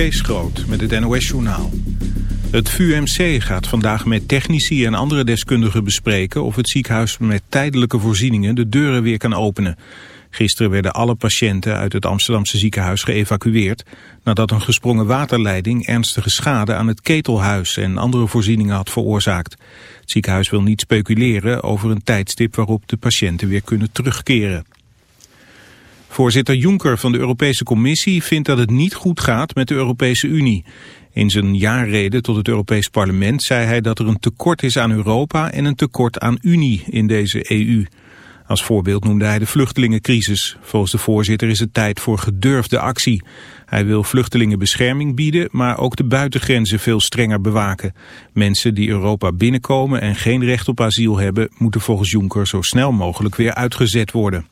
Kees Groot met het NOS-journaal. Het VUMC gaat vandaag met technici en andere deskundigen bespreken... of het ziekenhuis met tijdelijke voorzieningen de deuren weer kan openen. Gisteren werden alle patiënten uit het Amsterdamse ziekenhuis geëvacueerd... nadat een gesprongen waterleiding ernstige schade aan het ketelhuis... en andere voorzieningen had veroorzaakt. Het ziekenhuis wil niet speculeren over een tijdstip waarop de patiënten weer kunnen terugkeren. Voorzitter Juncker van de Europese Commissie vindt dat het niet goed gaat met de Europese Unie. In zijn jaarrede tot het Europees Parlement zei hij dat er een tekort is aan Europa en een tekort aan Unie in deze EU. Als voorbeeld noemde hij de vluchtelingencrisis. Volgens de voorzitter is het tijd voor gedurfde actie. Hij wil vluchtelingen bescherming bieden, maar ook de buitengrenzen veel strenger bewaken. Mensen die Europa binnenkomen en geen recht op asiel hebben, moeten volgens Juncker zo snel mogelijk weer uitgezet worden.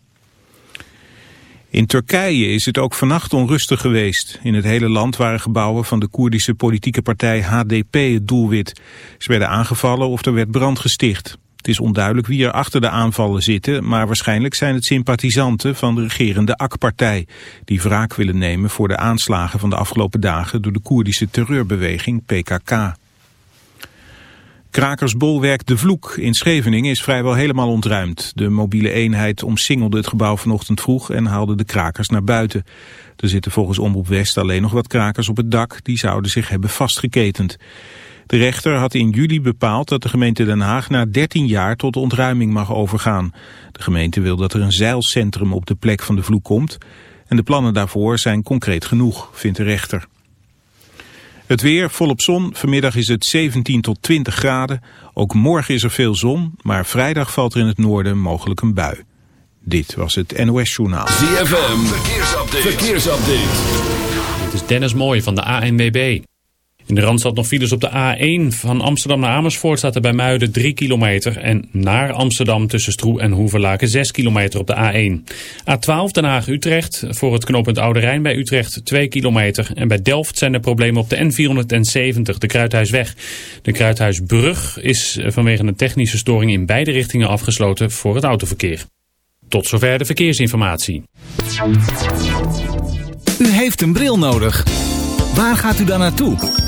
In Turkije is het ook vannacht onrustig geweest. In het hele land waren gebouwen van de Koerdische politieke partij HDP het doelwit. Ze werden aangevallen of er werd brand gesticht. Het is onduidelijk wie er achter de aanvallen zitten, maar waarschijnlijk zijn het sympathisanten van de regerende AK-partij, die wraak willen nemen voor de aanslagen van de afgelopen dagen door de Koerdische terreurbeweging PKK. Krakersbolwerk De Vloek in Scheveningen is vrijwel helemaal ontruimd. De mobiele eenheid omsingelde het gebouw vanochtend vroeg en haalde de krakers naar buiten. Er zitten volgens Omroep West alleen nog wat krakers op het dak. Die zouden zich hebben vastgeketend. De rechter had in juli bepaald dat de gemeente Den Haag na 13 jaar tot ontruiming mag overgaan. De gemeente wil dat er een zeilcentrum op de plek van de vloek komt. En de plannen daarvoor zijn concreet genoeg, vindt de rechter. Het weer volop zon. Vanmiddag is het 17 tot 20 graden. Ook morgen is er veel zon, maar vrijdag valt er in het noorden mogelijk een bui. Dit was het NOS Journaal. ZFM, verkeersupdate. verkeersupdate. Dit is Dennis Mooij van de ANWB. In de Randstad nog files op de A1 van Amsterdam naar Amersfoort staat er bij Muiden 3 kilometer. En naar Amsterdam tussen Stroe en Hoeverlaken 6 kilometer op de A1. A12 Den Haag-Utrecht voor het knooppunt Oude Rijn bij Utrecht 2 kilometer. En bij Delft zijn er problemen op de N470, de Kruidhuisweg. De Kruidhuisbrug is vanwege een technische storing in beide richtingen afgesloten voor het autoverkeer. Tot zover de verkeersinformatie. U heeft een bril nodig. Waar gaat u dan naartoe?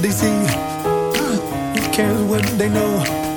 they see. Uh, who cares what they know?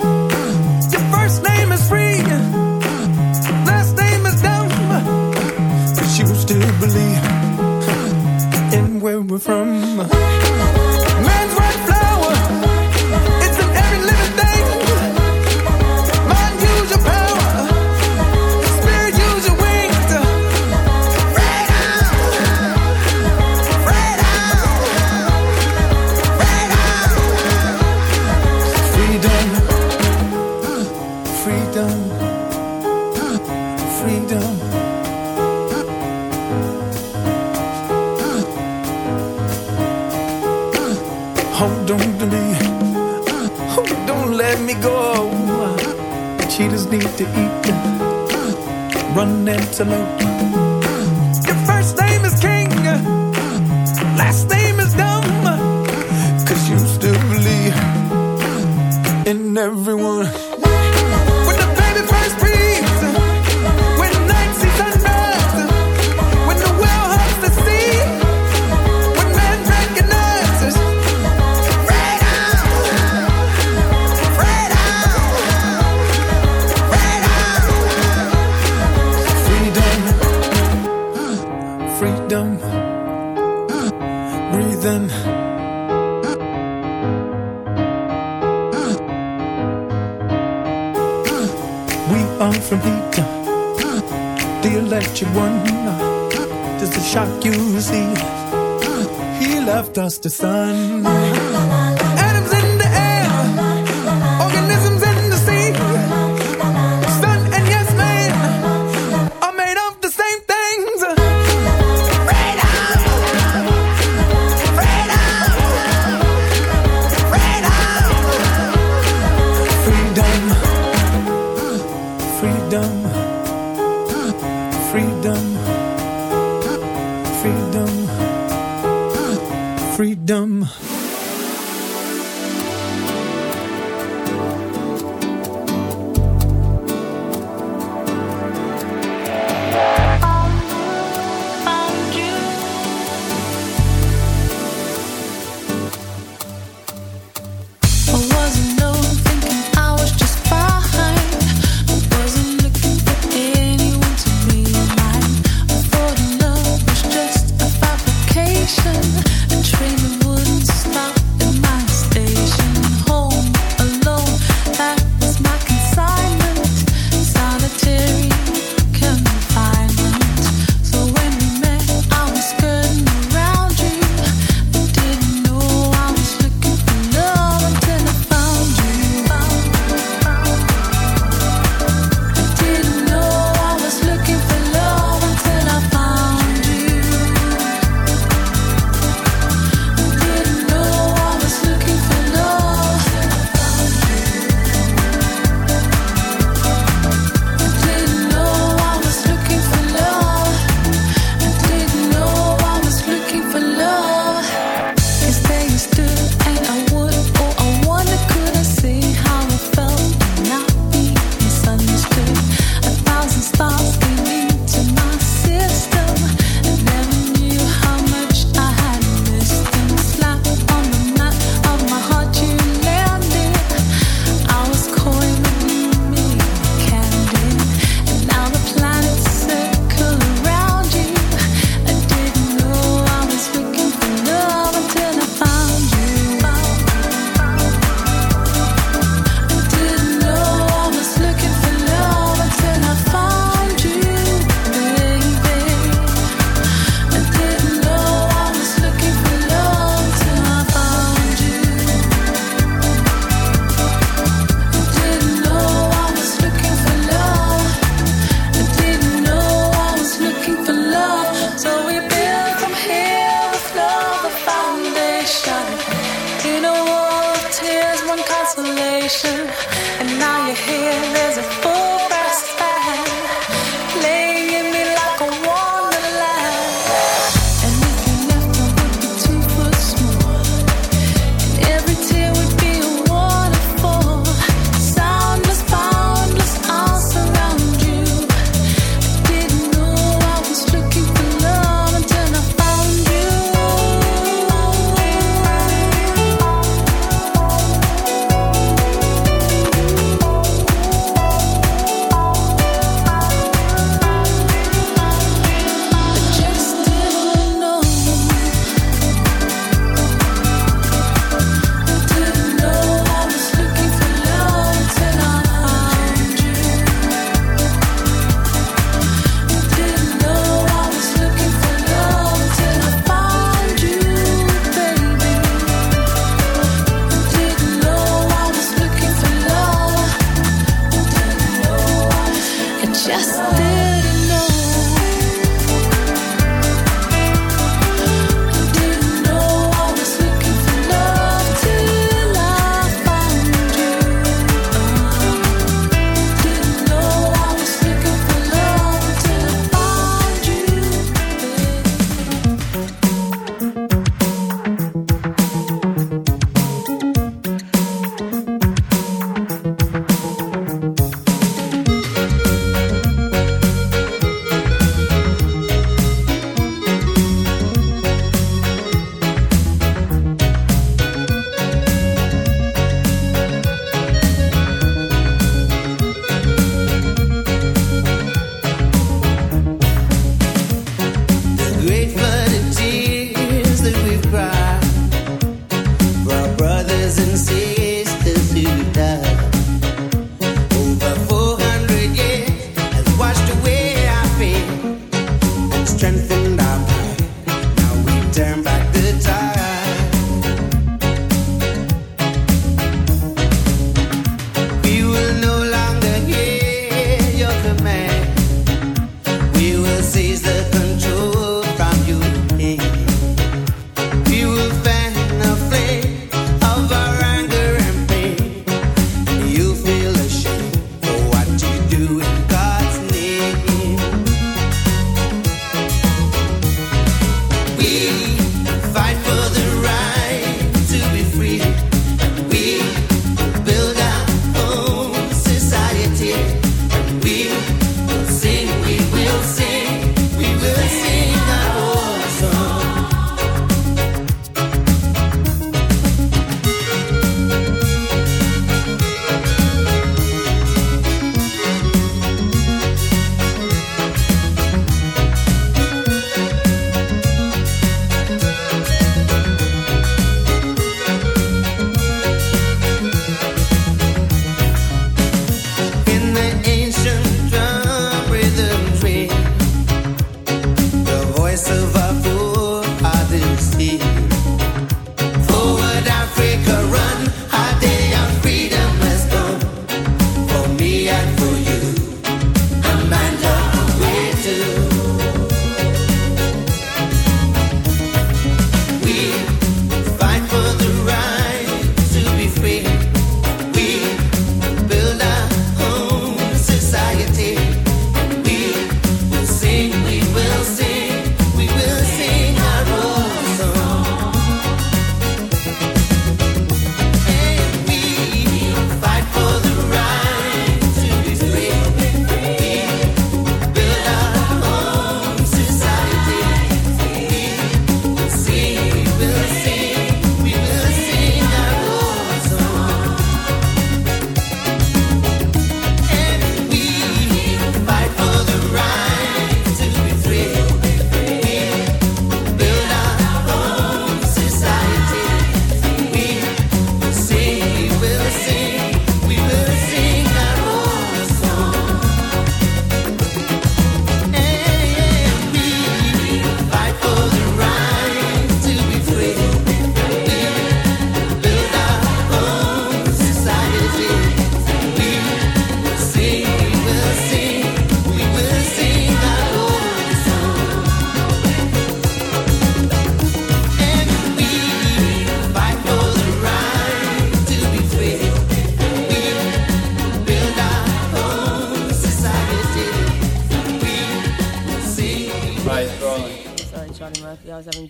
Just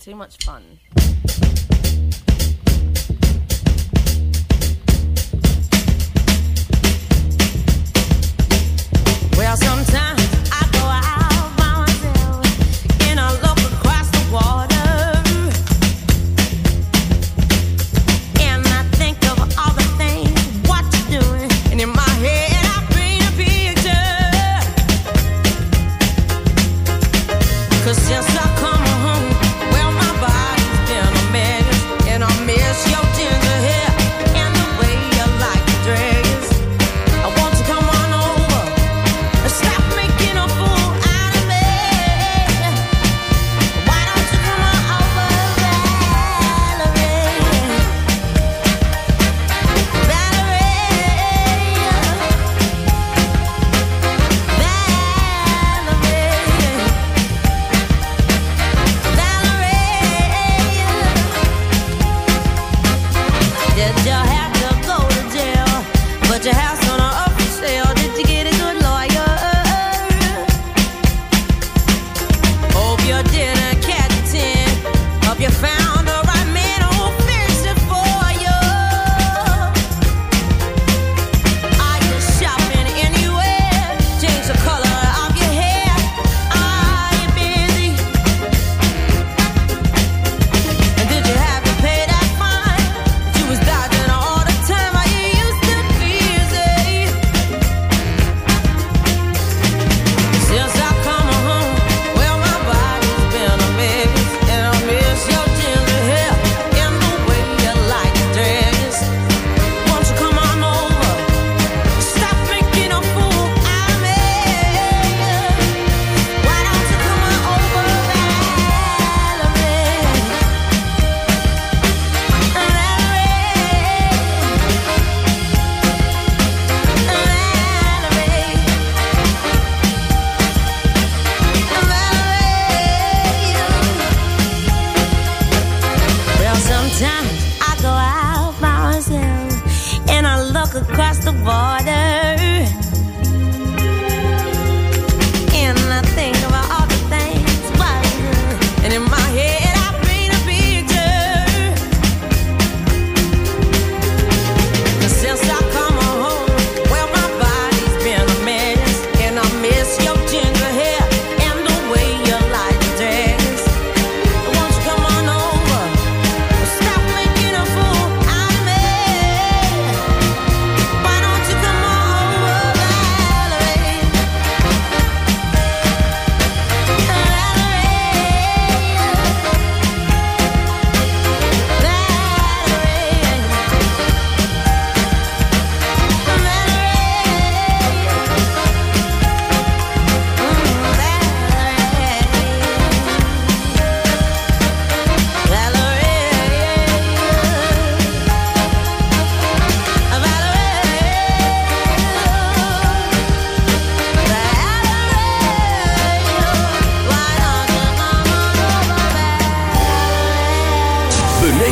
too much fun.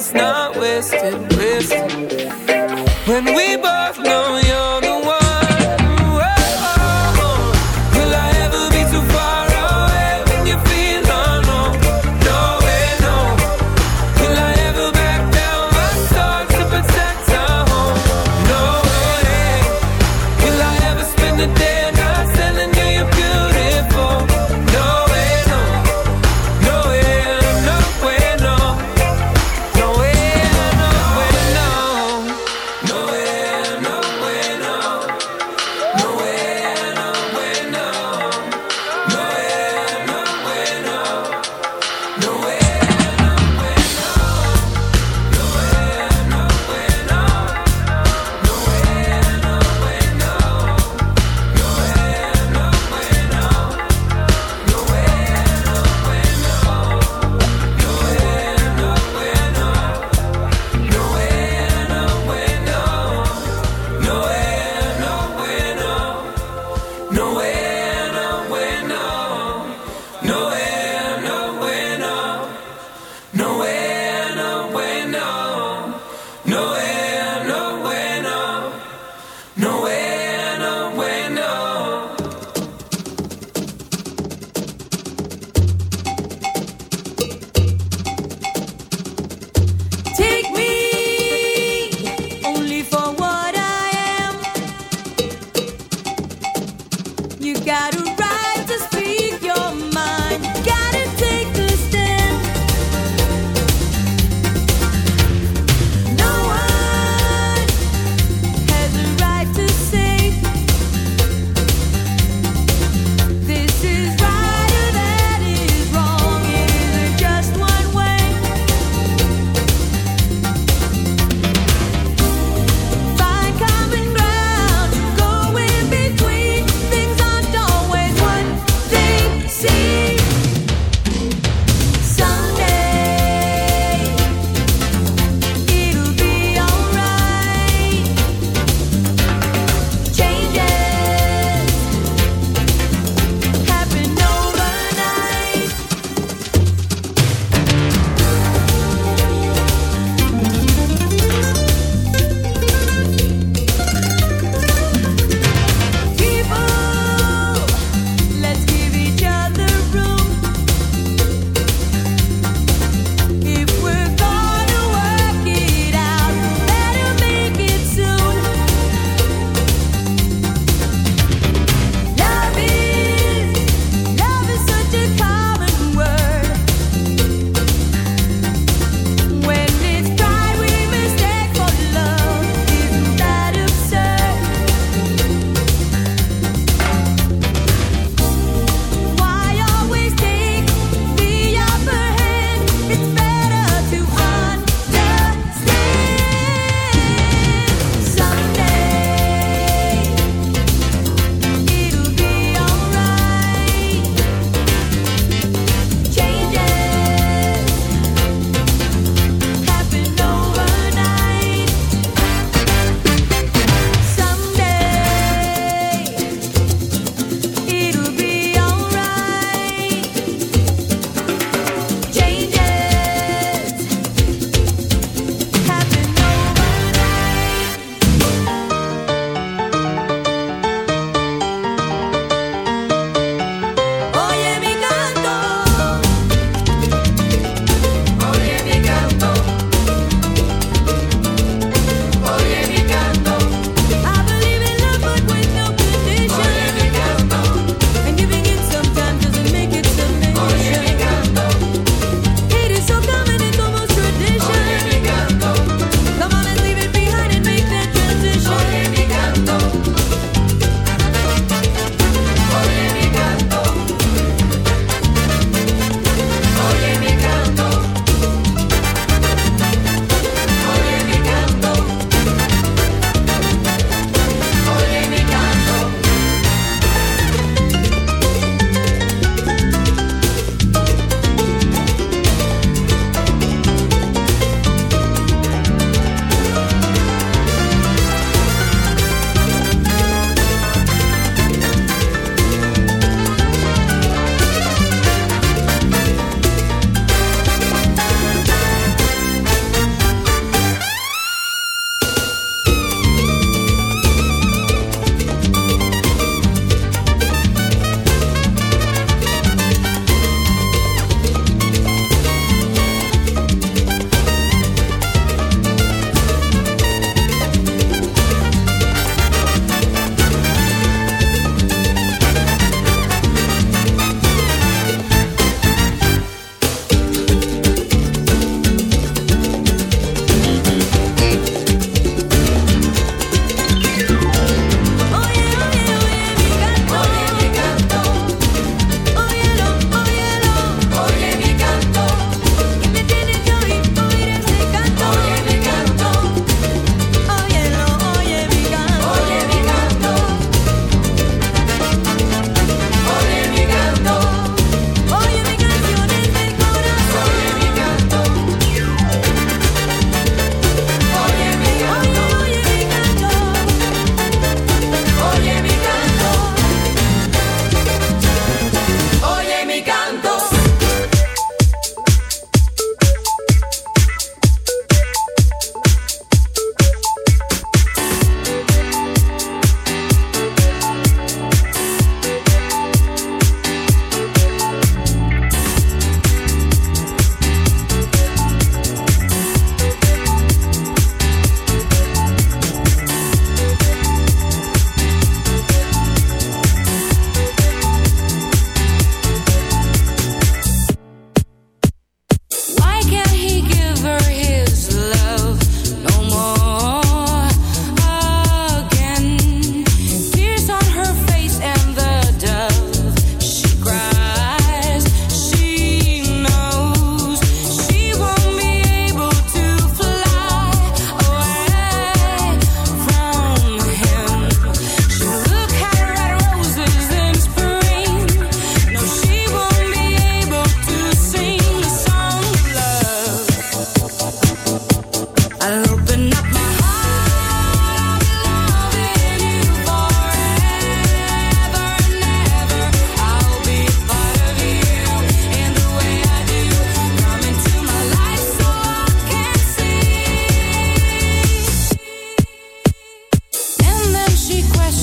it's not wasted, wasted.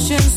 questions